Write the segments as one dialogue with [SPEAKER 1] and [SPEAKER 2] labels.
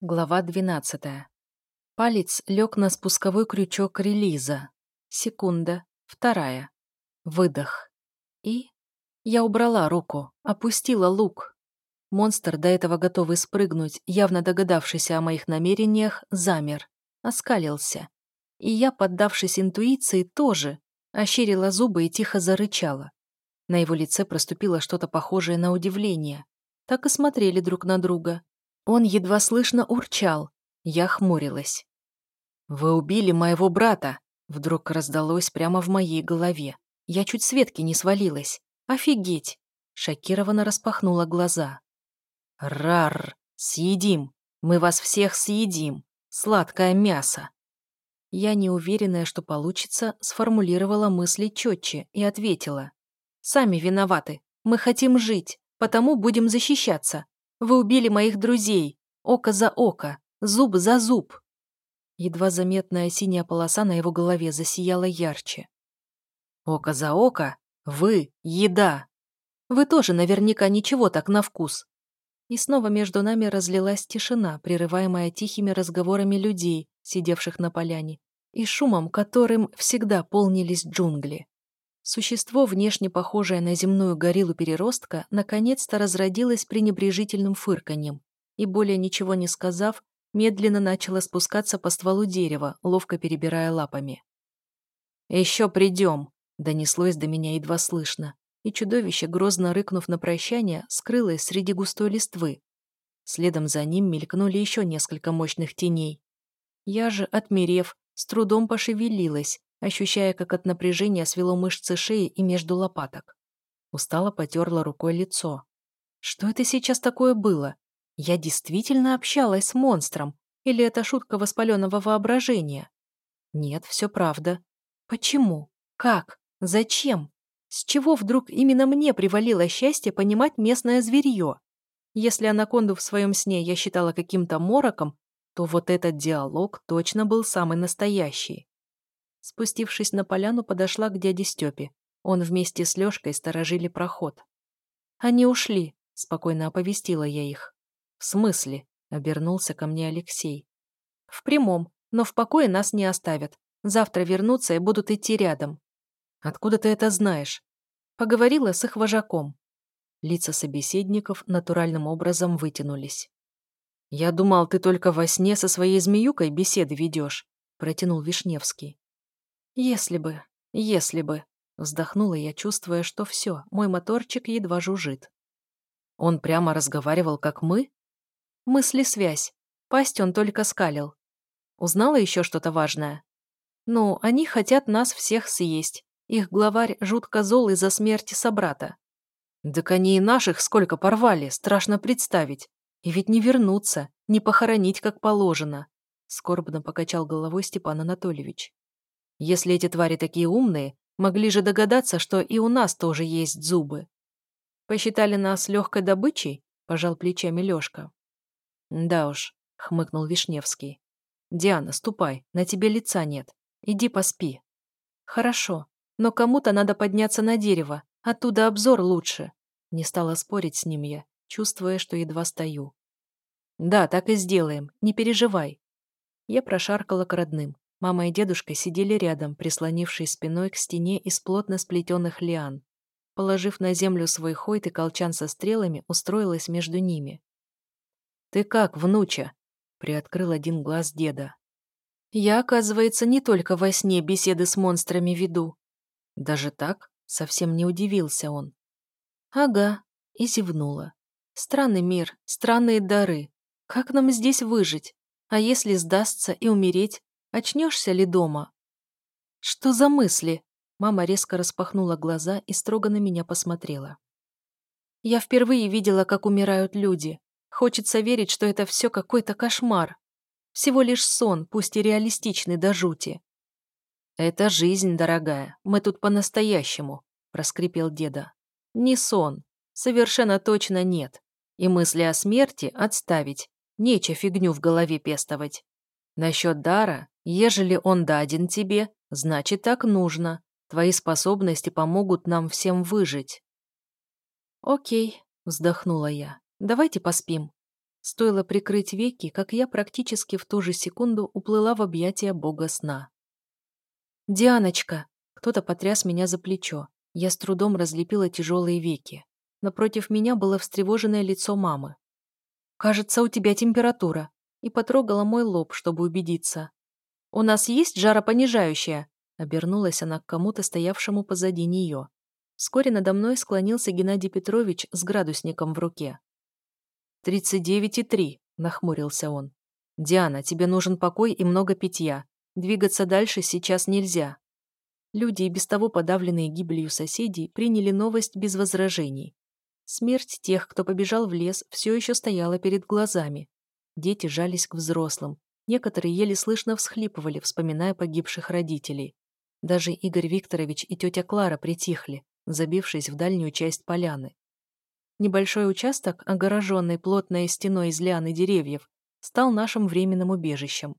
[SPEAKER 1] Глава 12. Палец лег на спусковой крючок релиза. Секунда. Вторая. Выдох. И... Я убрала руку, опустила лук. Монстр, до этого готовый спрыгнуть, явно догадавшийся о моих намерениях, замер, оскалился. И я, поддавшись интуиции, тоже ощерила зубы и тихо зарычала. На его лице проступило что-то похожее на удивление. Так и смотрели друг на друга, он едва слышно урчал. Я хмурилась. «Вы убили моего брата!» Вдруг раздалось прямо в моей голове. Я чуть с ветки не свалилась. «Офигеть!» Шокированно распахнула глаза. «Рар! Съедим! Мы вас всех съедим! Сладкое мясо!» Я, неуверенная, что получится, сформулировала мысли четче и ответила. «Сами виноваты. Мы хотим жить, потому будем защищаться. Вы убили моих друзей. Око за око, зуб за зуб. Едва заметная синяя полоса на его голове засияла ярче. Око за око? Вы — еда. Вы тоже наверняка ничего так на вкус. И снова между нами разлилась тишина, прерываемая тихими разговорами людей, сидевших на поляне, и шумом, которым всегда полнились джунгли. Существо, внешне похожее на земную гориллу переростка, наконец-то разродилось пренебрежительным фырканьем и, более ничего не сказав, медленно начало спускаться по стволу дерева, ловко перебирая лапами. «Еще придем!» — донеслось до меня едва слышно, и чудовище, грозно рыкнув на прощание, скрылось среди густой листвы. Следом за ним мелькнули еще несколько мощных теней. Я же, отмерев, с трудом пошевелилась, ощущая, как от напряжения свело мышцы шеи и между лопаток. Устало потерла рукой лицо. Что это сейчас такое было? Я действительно общалась с монстром? Или это шутка воспаленного воображения? Нет, все правда. Почему? Как? Зачем? С чего вдруг именно мне привалило счастье понимать местное зверье? Если анаконду в своем сне я считала каким-то мороком, то вот этот диалог точно был самый настоящий. Спустившись на поляну, подошла к дяде Степе. Он вместе с Лёшкой сторожили проход. «Они ушли», — спокойно оповестила я их. «В смысле?» — обернулся ко мне Алексей. «В прямом, но в покое нас не оставят. Завтра вернутся и будут идти рядом». «Откуда ты это знаешь?» Поговорила с их вожаком. Лица собеседников натуральным образом вытянулись. «Я думал, ты только во сне со своей змеюкой беседы ведешь», — протянул Вишневский. «Если бы, если бы...» Вздохнула я, чувствуя, что все, мой моторчик едва жужжит. Он прямо разговаривал, как мы? Мысли-связь. Пасть он только скалил. Узнала еще что-то важное? Ну, они хотят нас всех съесть. Их главарь жутко зол из-за смерти собрата. Так они и наших сколько порвали, страшно представить. И ведь не вернуться, не похоронить, как положено. Скорбно покачал головой Степан Анатольевич. Если эти твари такие умные, могли же догадаться, что и у нас тоже есть зубы. Посчитали нас легкой добычей? Пожал плечами Лешка. Да уж, хмыкнул Вишневский. Диана, ступай, на тебе лица нет. Иди поспи. Хорошо, но кому-то надо подняться на дерево, оттуда обзор лучше. Не стала спорить с ним я, чувствуя, что едва стою. Да, так и сделаем, не переживай. Я прошаркала к родным. Мама и дедушка сидели рядом, прислонившись спиной к стене из плотно сплетенных лиан. Положив на землю свой хойт и колчан со стрелами, устроилась между ними. «Ты как, внуча?» — приоткрыл один глаз деда. «Я, оказывается, не только во сне беседы с монстрами веду». «Даже так?» — совсем не удивился он. «Ага», — и зевнула. «Странный мир, странные дары. Как нам здесь выжить? А если сдастся и умереть, Очнешься ли дома?» «Что за мысли?» Мама резко распахнула глаза и строго на меня посмотрела. «Я впервые видела, как умирают люди. Хочется верить, что это все какой-то кошмар. Всего лишь сон, пусть и реалистичный до жути». «Это жизнь, дорогая. Мы тут по-настоящему», — проскрипел деда. «Не сон. Совершенно точно нет. И мысли о смерти отставить. Нече фигню в голове пестовать. Насчет дара, ежели он даден тебе, значит так нужно. Твои способности помогут нам всем выжить. Окей, вздохнула я. Давайте поспим. Стоило прикрыть веки, как я практически в ту же секунду уплыла в объятия бога сна. «Дианочка!» Кто-то потряс меня за плечо. Я с трудом разлепила тяжелые веки. Напротив меня было встревоженное лицо мамы. «Кажется, у тебя температура», и потрогала мой лоб, чтобы убедиться. «У нас есть жаропонижающее?» Обернулась она к кому-то, стоявшему позади нее. Вскоре надо мной склонился Геннадий Петрович с градусником в руке. «Тридцать девять и три», — нахмурился он. «Диана, тебе нужен покой и много питья. Двигаться дальше сейчас нельзя». Люди, и без того подавленные гибелью соседей, приняли новость без возражений. Смерть тех, кто побежал в лес, все еще стояла перед глазами. Дети жались к взрослым. Некоторые еле слышно всхлипывали, вспоминая погибших родителей. Даже Игорь Викторович и тетя Клара притихли, забившись в дальнюю часть поляны. Небольшой участок, огороженный плотной стеной из лиан и деревьев, стал нашим временным убежищем.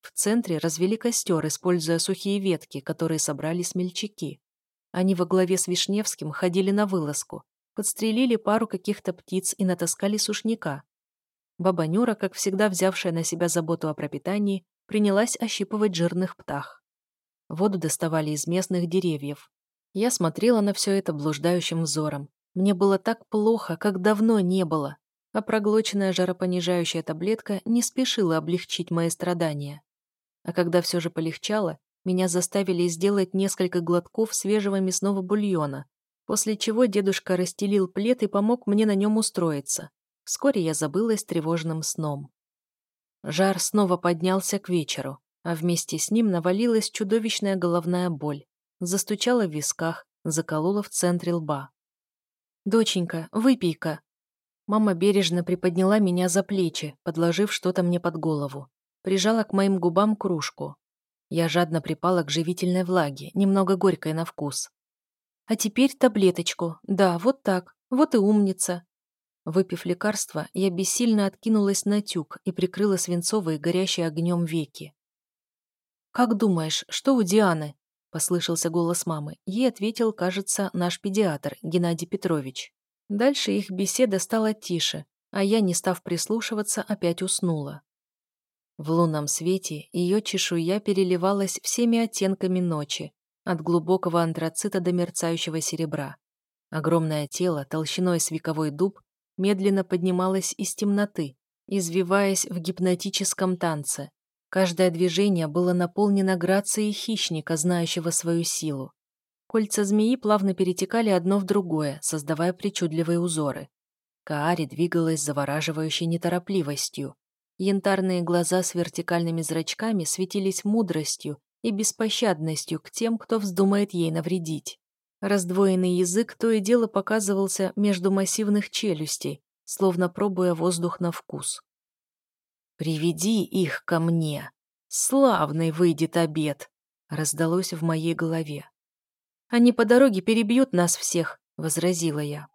[SPEAKER 1] В центре развели костер, используя сухие ветки, которые собрали смельчаки. Они во главе с Вишневским ходили на вылазку, подстрелили пару каких-то птиц и натаскали сушняка. Баба Нюра, как всегда взявшая на себя заботу о пропитании, принялась ощипывать жирных птах. Воду доставали из местных деревьев. Я смотрела на все это блуждающим взором. Мне было так плохо, как давно не было, а проглоченная жаропонижающая таблетка не спешила облегчить мои страдания. А когда все же полегчало, меня заставили сделать несколько глотков свежего мясного бульона, после чего дедушка расстелил плед и помог мне на нем устроиться. Вскоре я забылась тревожным сном. Жар снова поднялся к вечеру а вместе с ним навалилась чудовищная головная боль. Застучала в висках, заколола в центре лба. «Доченька, выпей-ка!» Мама бережно приподняла меня за плечи, подложив что-то мне под голову. Прижала к моим губам кружку. Я жадно припала к живительной влаге, немного горькой на вкус. «А теперь таблеточку. Да, вот так. Вот и умница». Выпив лекарство, я бессильно откинулась на тюк и прикрыла свинцовые горящие огнем веки. «Как думаешь, что у Дианы?» – послышался голос мамы. Ей ответил, кажется, наш педиатр, Геннадий Петрович. Дальше их беседа стала тише, а я, не став прислушиваться, опять уснула. В лунном свете ее чешуя переливалась всеми оттенками ночи, от глубокого антрацита до мерцающего серебра. Огромное тело, толщиной с вековой дуб, медленно поднималось из темноты, извиваясь в гипнотическом танце, Каждое движение было наполнено грацией хищника, знающего свою силу. Кольца змеи плавно перетекали одно в другое, создавая причудливые узоры. Каари двигалась завораживающей неторопливостью. Янтарные глаза с вертикальными зрачками светились мудростью и беспощадностью к тем, кто вздумает ей навредить. Раздвоенный язык то и дело показывался между массивных челюстей, словно пробуя воздух на вкус. «Приведи их ко мне! Славный выйдет обед!» раздалось в моей голове. «Они по дороге перебьют нас всех», — возразила я.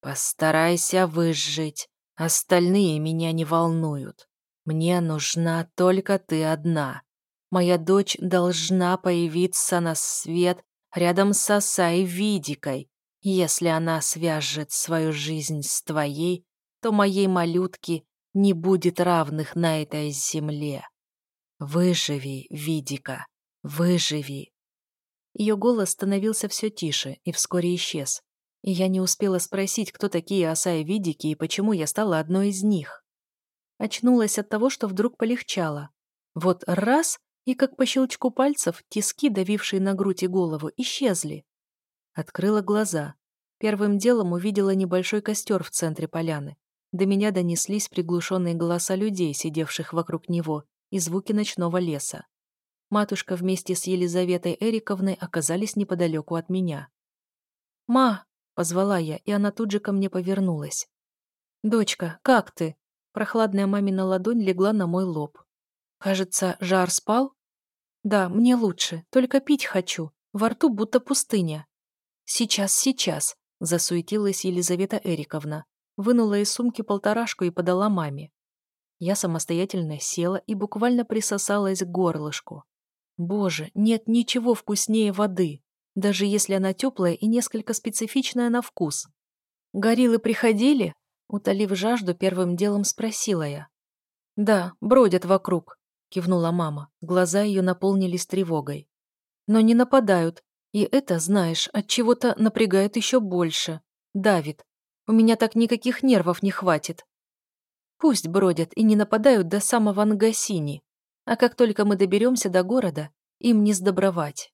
[SPEAKER 1] «Постарайся выжить. Остальные меня не волнуют. Мне нужна только ты одна. Моя дочь должна появиться на свет рядом с Асай Видикой. Если она свяжет свою жизнь с твоей, то моей малютке не будет равных на этой земле. Выживи, Видика, выживи. Ее голос становился все тише и вскоре исчез. И я не успела спросить, кто такие Асаи Видики и почему я стала одной из них. Очнулась от того, что вдруг полегчало. Вот раз, и как по щелчку пальцев тиски, давившие на грудь и голову, исчезли. Открыла глаза. Первым делом увидела небольшой костер в центре поляны. До меня донеслись приглушенные голоса людей, сидевших вокруг него, и звуки ночного леса. Матушка вместе с Елизаветой Эриковной оказались неподалеку от меня. «Ма!» — позвала я, и она тут же ко мне повернулась. «Дочка, как ты?» Прохладная мамина ладонь легла на мой лоб. «Кажется, жар спал?» «Да, мне лучше, только пить хочу. Во рту будто пустыня». «Сейчас, сейчас», — засуетилась Елизавета Эриковна вынула из сумки полторашку и подала маме. Я самостоятельно села и буквально присосалась к горлышку. Боже, нет ничего вкуснее воды, даже если она теплая и несколько специфичная на вкус. Гориллы приходили? Утолив жажду, первым делом спросила я. «Да, бродят вокруг», — кивнула мама. Глаза ее наполнились тревогой. «Но не нападают. И это, знаешь, от чего то напрягает еще больше. Давит. У меня так никаких нервов не хватит. Пусть бродят и не нападают до самого Ангасини. А как только мы доберемся до города, им не сдобровать».